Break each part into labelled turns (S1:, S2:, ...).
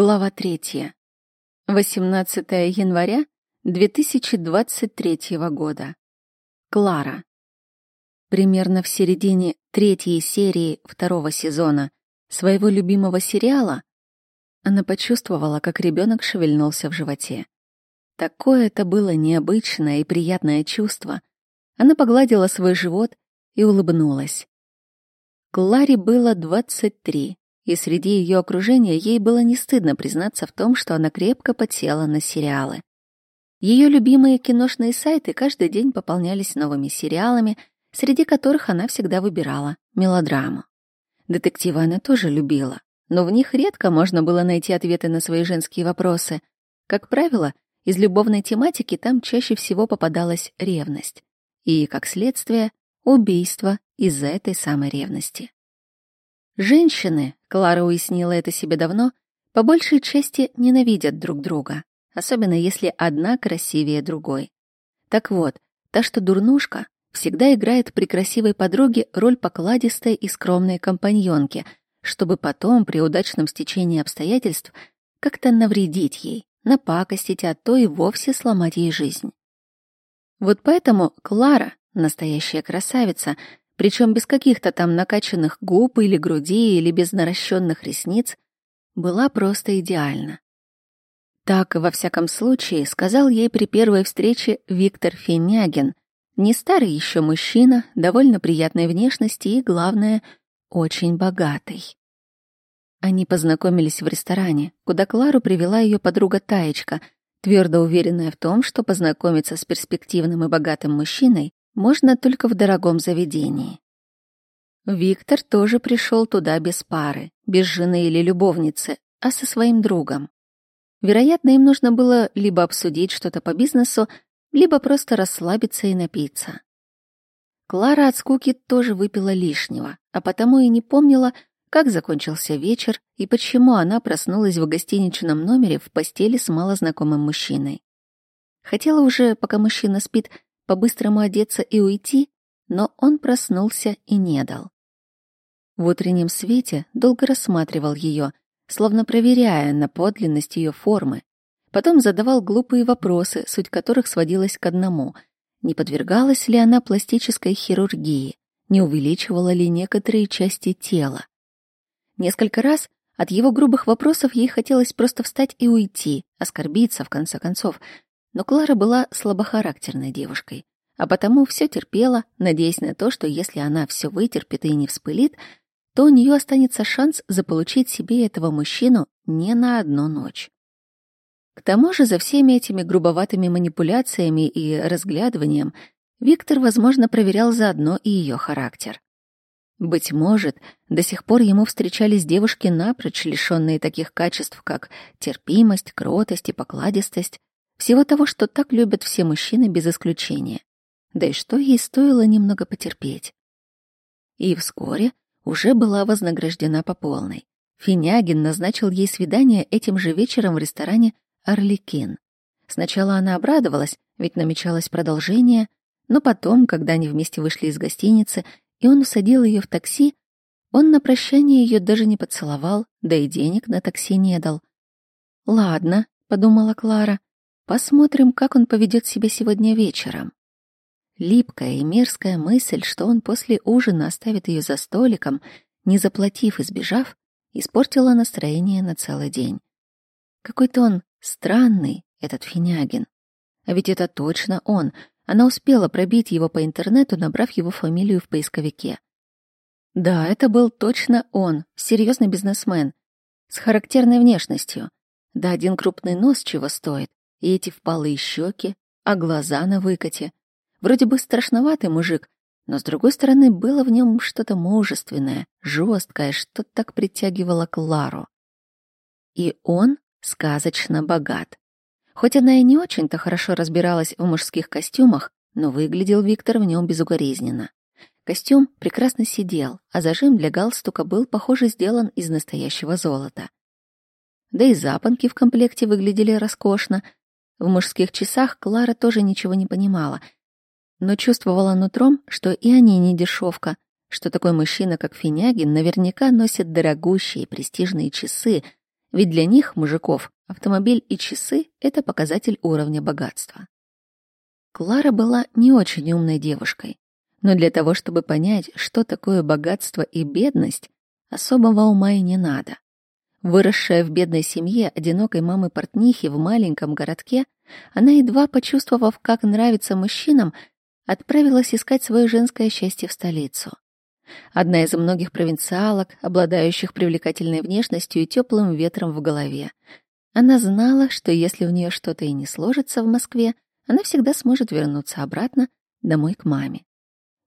S1: Глава третья. 18 января 2023 года. Клара. Примерно в середине третьей серии второго сезона своего любимого сериала она почувствовала, как ребенок шевельнулся в животе. Такое это было необычное и приятное чувство. Она погладила свой живот и улыбнулась. Кларе было 23, и среди ее окружения ей было не стыдно признаться в том, что она крепко подсела на сериалы. Ее любимые киношные сайты каждый день пополнялись новыми сериалами, среди которых она всегда выбирала мелодраму. Детективы она тоже любила, но в них редко можно было найти ответы на свои женские вопросы. Как правило, из любовной тематики там чаще всего попадалась ревность. И, как следствие, убийство из-за этой самой ревности. Женщины, Клара уяснила это себе давно, по большей части ненавидят друг друга, особенно если одна красивее другой. Так вот, та, что дурнушка, всегда играет при красивой подруге роль покладистой и скромной компаньонки, чтобы потом, при удачном стечении обстоятельств, как-то навредить ей, напакостить, а то и вовсе сломать ей жизнь. Вот поэтому Клара, настоящая красавица, причем без каких-то там накачанных губ или груди, или без наращенных ресниц, была просто идеальна. Так, во всяком случае, сказал ей при первой встрече Виктор Финягин, не старый еще мужчина, довольно приятной внешности и, главное, очень богатый. Они познакомились в ресторане, куда Клару привела ее подруга Таечка, твердо уверенная в том, что познакомиться с перспективным и богатым мужчиной можно только в дорогом заведении. Виктор тоже пришел туда без пары, без жены или любовницы, а со своим другом. Вероятно, им нужно было либо обсудить что-то по бизнесу, либо просто расслабиться и напиться. Клара от скуки тоже выпила лишнего, а потому и не помнила, как закончился вечер и почему она проснулась в гостиничном номере в постели с малознакомым мужчиной. Хотела уже, пока мужчина спит, по-быстрому одеться и уйти, но он проснулся и не дал. В утреннем свете долго рассматривал ее, словно проверяя на подлинность ее формы. Потом задавал глупые вопросы, суть которых сводилась к одному — не подвергалась ли она пластической хирургии, не увеличивала ли некоторые части тела. Несколько раз от его грубых вопросов ей хотелось просто встать и уйти, оскорбиться, в конце концов, но Клара была слабохарактерной девушкой, а потому все терпела, надеясь на то, что если она все вытерпит и не вспылит, то у нее останется шанс заполучить себе этого мужчину не на одну ночь. К тому же за всеми этими грубоватыми манипуляциями и разглядыванием Виктор, возможно, проверял заодно и ее характер. Быть может, до сих пор ему встречались девушки напрочь лишенные таких качеств, как терпимость, кротость и покладистость, всего того, что так любят все мужчины без исключения. Да и что ей стоило немного потерпеть. И вскоре уже была вознаграждена по полной. Финягин назначил ей свидание этим же вечером в ресторане «Орликин». Сначала она обрадовалась, ведь намечалось продолжение, но потом, когда они вместе вышли из гостиницы, и он усадил ее в такси, он на прощание ее даже не поцеловал, да и денег на такси не дал. «Ладно», — подумала Клара, Посмотрим, как он поведет себя сегодня вечером. Липкая и мерзкая мысль, что он после ужина оставит ее за столиком, не заплатив и сбежав, испортила настроение на целый день. Какой-то он странный, этот Финягин. А ведь это точно он. Она успела пробить его по интернету, набрав его фамилию в поисковике. Да, это был точно он, серьезный бизнесмен, с характерной внешностью. Да один крупный нос чего стоит и эти впалые щеки, а глаза на выкате. Вроде бы страшноватый мужик, но с другой стороны было в нем что-то мужественное, жесткое, что так притягивало Клару. И он сказочно богат. Хоть она и не очень-то хорошо разбиралась в мужских костюмах, но выглядел Виктор в нем безукоризненно. Костюм прекрасно сидел, а зажим для галстука был, похоже, сделан из настоящего золота. Да и запонки в комплекте выглядели роскошно, в мужских часах Клара тоже ничего не понимала, но чувствовала нутром, что и они не дешевка, что такой мужчина, как Финягин, наверняка носит дорогущие престижные часы Ведь для них, мужиков, автомобиль и часы — это показатель уровня богатства. Клара была не очень умной девушкой, но для того, чтобы понять, что такое богатство и бедность, особого ума и не надо. Выросшая в бедной семье одинокой мамы-портнихи в маленьком городке, она, едва почувствовав, как нравится мужчинам, отправилась искать свое женское счастье в столицу. Одна из многих провинциалок, обладающих привлекательной внешностью и теплым ветром в голове. Она знала, что если у нее что-то и не сложится в Москве, она всегда сможет вернуться обратно домой к маме.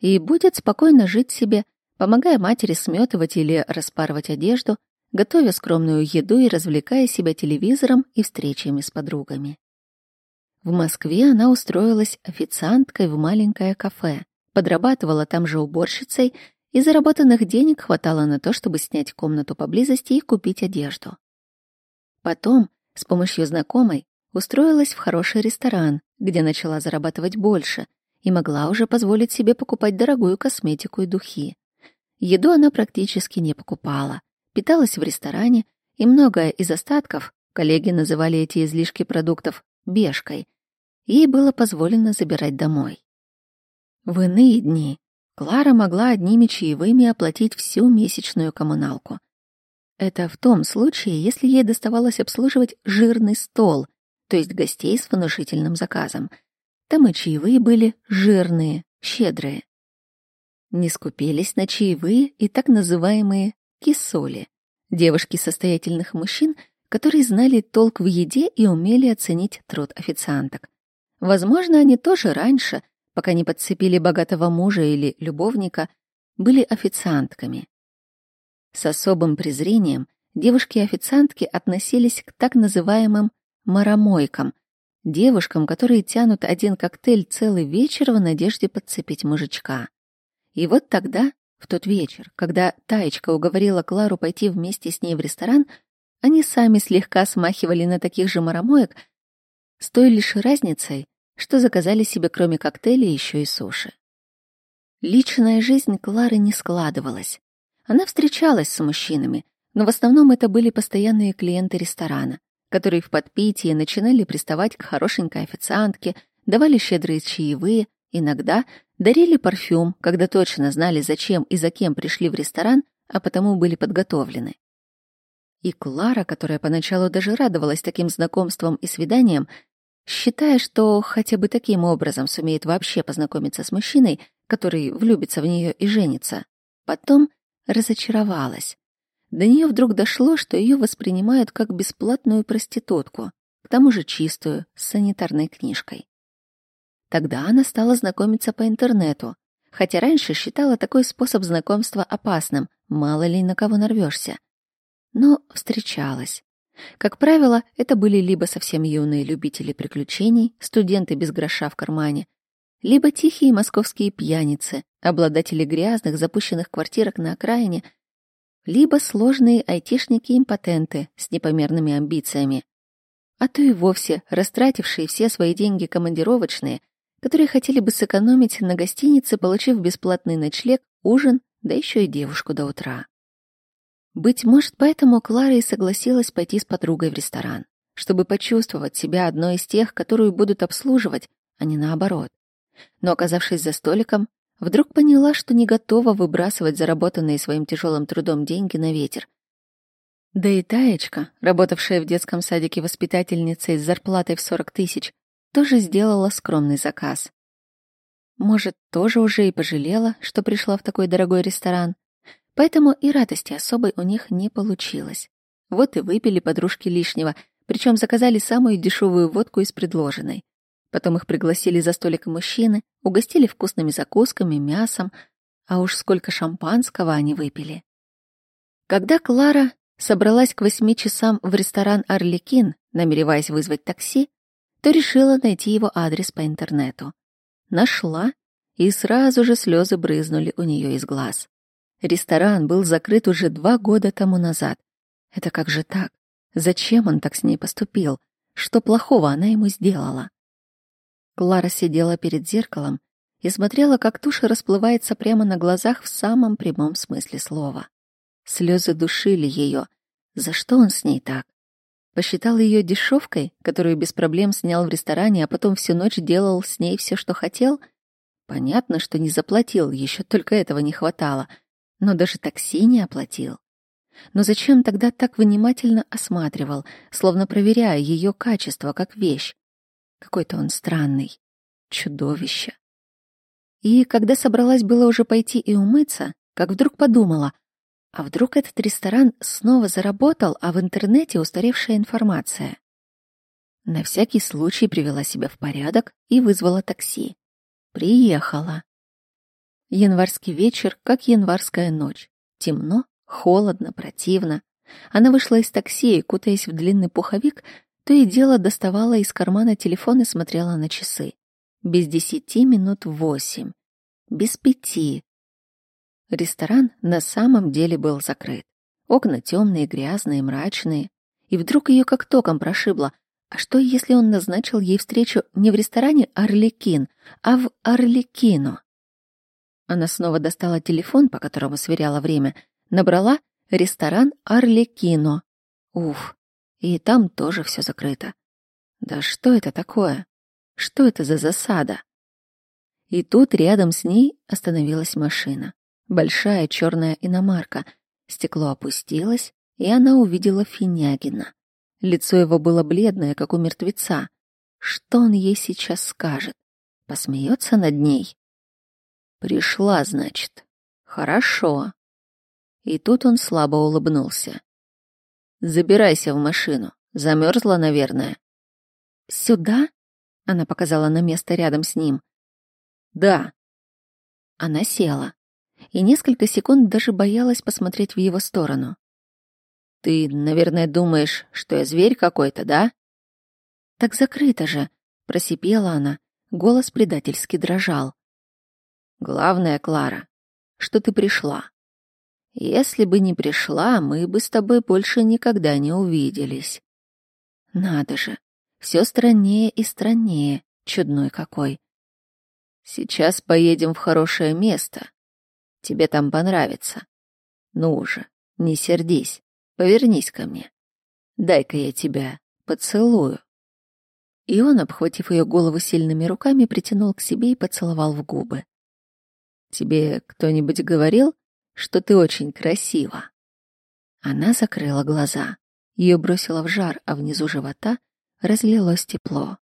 S1: И будет спокойно жить себе, помогая матери сметывать или распарывать одежду, готовя скромную еду и развлекая себя телевизором и встречами с подругами. В Москве она устроилась официанткой в маленькое кафе, подрабатывала там же уборщицей, и заработанных денег хватало на то, чтобы снять комнату поблизости и купить одежду. Потом, с помощью знакомой, устроилась в хороший ресторан, где начала зарабатывать больше и могла уже позволить себе покупать дорогую косметику и духи. Еду она практически не покупала, питалась в ресторане, и многое из остатков, коллеги называли эти излишки продуктов бешкой, ей было позволено забирать домой. В иные дни Клара могла одними чаевыми оплатить всю месячную коммуналку. Это в том случае, если ей доставалось обслуживать жирный стол, то есть гостей с внушительным заказом. Там и чаевые были жирные, щедрые. Не скупились на чаевые и так называемые кисоли, девушки состоятельных мужчин, которые знали толк в еде и умели оценить труд официанток. Возможно, они тоже раньше, пока не подцепили богатого мужа или любовника, были официантками. С особым презрением девушки-официантки относились к так называемым маромойкам, девушкам, которые тянут один коктейль целый вечер в надежде подцепить мужичка. И вот тогда, в тот вечер, когда Таечка уговорила Клару пойти вместе с ней в ресторан, они сами слегка смахивали на таких же маромоек, с той лишь разницей, что заказали себе кроме коктейлей еще и суши. Личная жизнь Клары не складывалась. Она встречалась с мужчинами, но в основном это были постоянные клиенты ресторана, которые в подпитии начинали приставать к хорошенькой официантке, давали щедрые чаевые, иногда дарили парфюм, когда точно знали, зачем и за кем пришли в ресторан, а потому были подготовлены. И Клара, которая поначалу даже радовалась таким знакомствам и свиданиям, считая, что хотя бы таким образом сумеет вообще познакомиться с мужчиной, который влюбится в нее и женится, потом разочаровалась. До нее вдруг дошло, что ее воспринимают как бесплатную проститутку, к тому же чистую, с санитарной книжкой. Тогда она стала знакомиться по интернету, хотя раньше считала такой способ знакомства опасным, мало ли на кого нарвешься. Но встречалась. Как правило, это были либо совсем юные любители приключений, студенты без гроша в кармане, либо тихие московские пьяницы, обладатели грязных запущенных квартирок на окраине, либо сложные айтишники-импотенты с непомерными амбициями, а то и вовсе растратившие все свои деньги командировочные, которые хотели бы сэкономить на гостинице, получив бесплатный ночлег, ужин, да еще и девушку до утра. Быть может, поэтому Клара и согласилась пойти с подругой в ресторан, чтобы почувствовать себя одной из тех, которую будут обслуживать, а не наоборот. Но, оказавшись за столиком, вдруг поняла, что не готова выбрасывать заработанные своим тяжелым трудом деньги на ветер. Да и Таечка, работавшая в детском садике воспитательницей с зарплатой в 40 тысяч, тоже сделала скромный заказ. Может, тоже уже и пожалела, что пришла в такой дорогой ресторан, Поэтому и радости особой у них не получилось. Вот и выпили подружки лишнего, причем заказали самую дешевую водку из предложенной. Потом их пригласили за столик мужчины, угостили вкусными закусками, мясом, а уж сколько шампанского они выпили. Когда Клара собралась к восьми часам в ресторан «Орликин», намереваясь вызвать такси, то решила найти его адрес по интернету. Нашла, и сразу же слезы брызнули у нее из глаз. Ресторан был закрыт уже два года тому назад. Это как же так? Зачем он так с ней поступил? Что плохого она ему сделала? Клара сидела перед зеркалом и смотрела, как тушь расплывается прямо на глазах в самом прямом смысле слова. Слезы душили ее, За что он с ней так? Посчитал ее дешевкой, которую без проблем снял в ресторане, а потом всю ночь делал с ней все, что хотел? Понятно, что не заплатил, еще только этого не хватало. Но даже такси не оплатил. Но зачем тогда так внимательно осматривал, словно проверяя ее качество как вещь? Какой-то он странный. Чудовище. И когда собралась было уже пойти и умыться, как вдруг подумала, а вдруг этот ресторан снова заработал, а в интернете устаревшая информация? На всякий случай привела себя в порядок и вызвала такси. Приехала. Январский вечер, как январская ночь. Темно, холодно, противно. Она вышла из такси и, кутаясь в длинный пуховик, то и дело доставала из кармана телефон и смотрела на часы. Без десяти минут восемь. Без пяти. Ресторан на самом деле был закрыт. Окна темные, грязные, мрачные. И вдруг ее как током прошибло. А что, если он назначил ей встречу не в ресторане «Арлекин», а в «Арлекино»? Она снова достала телефон, по которому сверяла время, набрала «Ресторан Арлекино». Уф, и там тоже все закрыто. Да что это такое? Что это за засада? И тут рядом с ней остановилась машина. Большая черная иномарка. Стекло опустилось, и она увидела Финягина. Лицо его было бледное, как у мертвеца. Что он ей сейчас скажет? Посмеется над ней? Пришла, значит. Хорошо. И тут он слабо улыбнулся. Забирайся в машину. Замерзла, наверное. Сюда? Она показала на место рядом с ним. Да. Она села и несколько секунд даже боялась посмотреть в его сторону. «Ты, наверное, думаешь, что я зверь какой-то, да?» «Так закрыто же», — просипела она. Голос предательски дрожал. «Главное, Клара, что ты пришла. Если бы не пришла, мы бы с тобой больше никогда не увиделись». «Надо же, все страннее и страннее, чудной какой». «Сейчас поедем в хорошее место, Тебе там понравится. Ну уже, не сердись. Повернись ко мне. Дай-ка я тебя поцелую. И он, обхватив ее голову сильными руками, притянул к себе и поцеловал в губы. Тебе кто-нибудь говорил, что ты очень красива? Она закрыла глаза. Ее бросило в жар, а внизу живота разлилось тепло.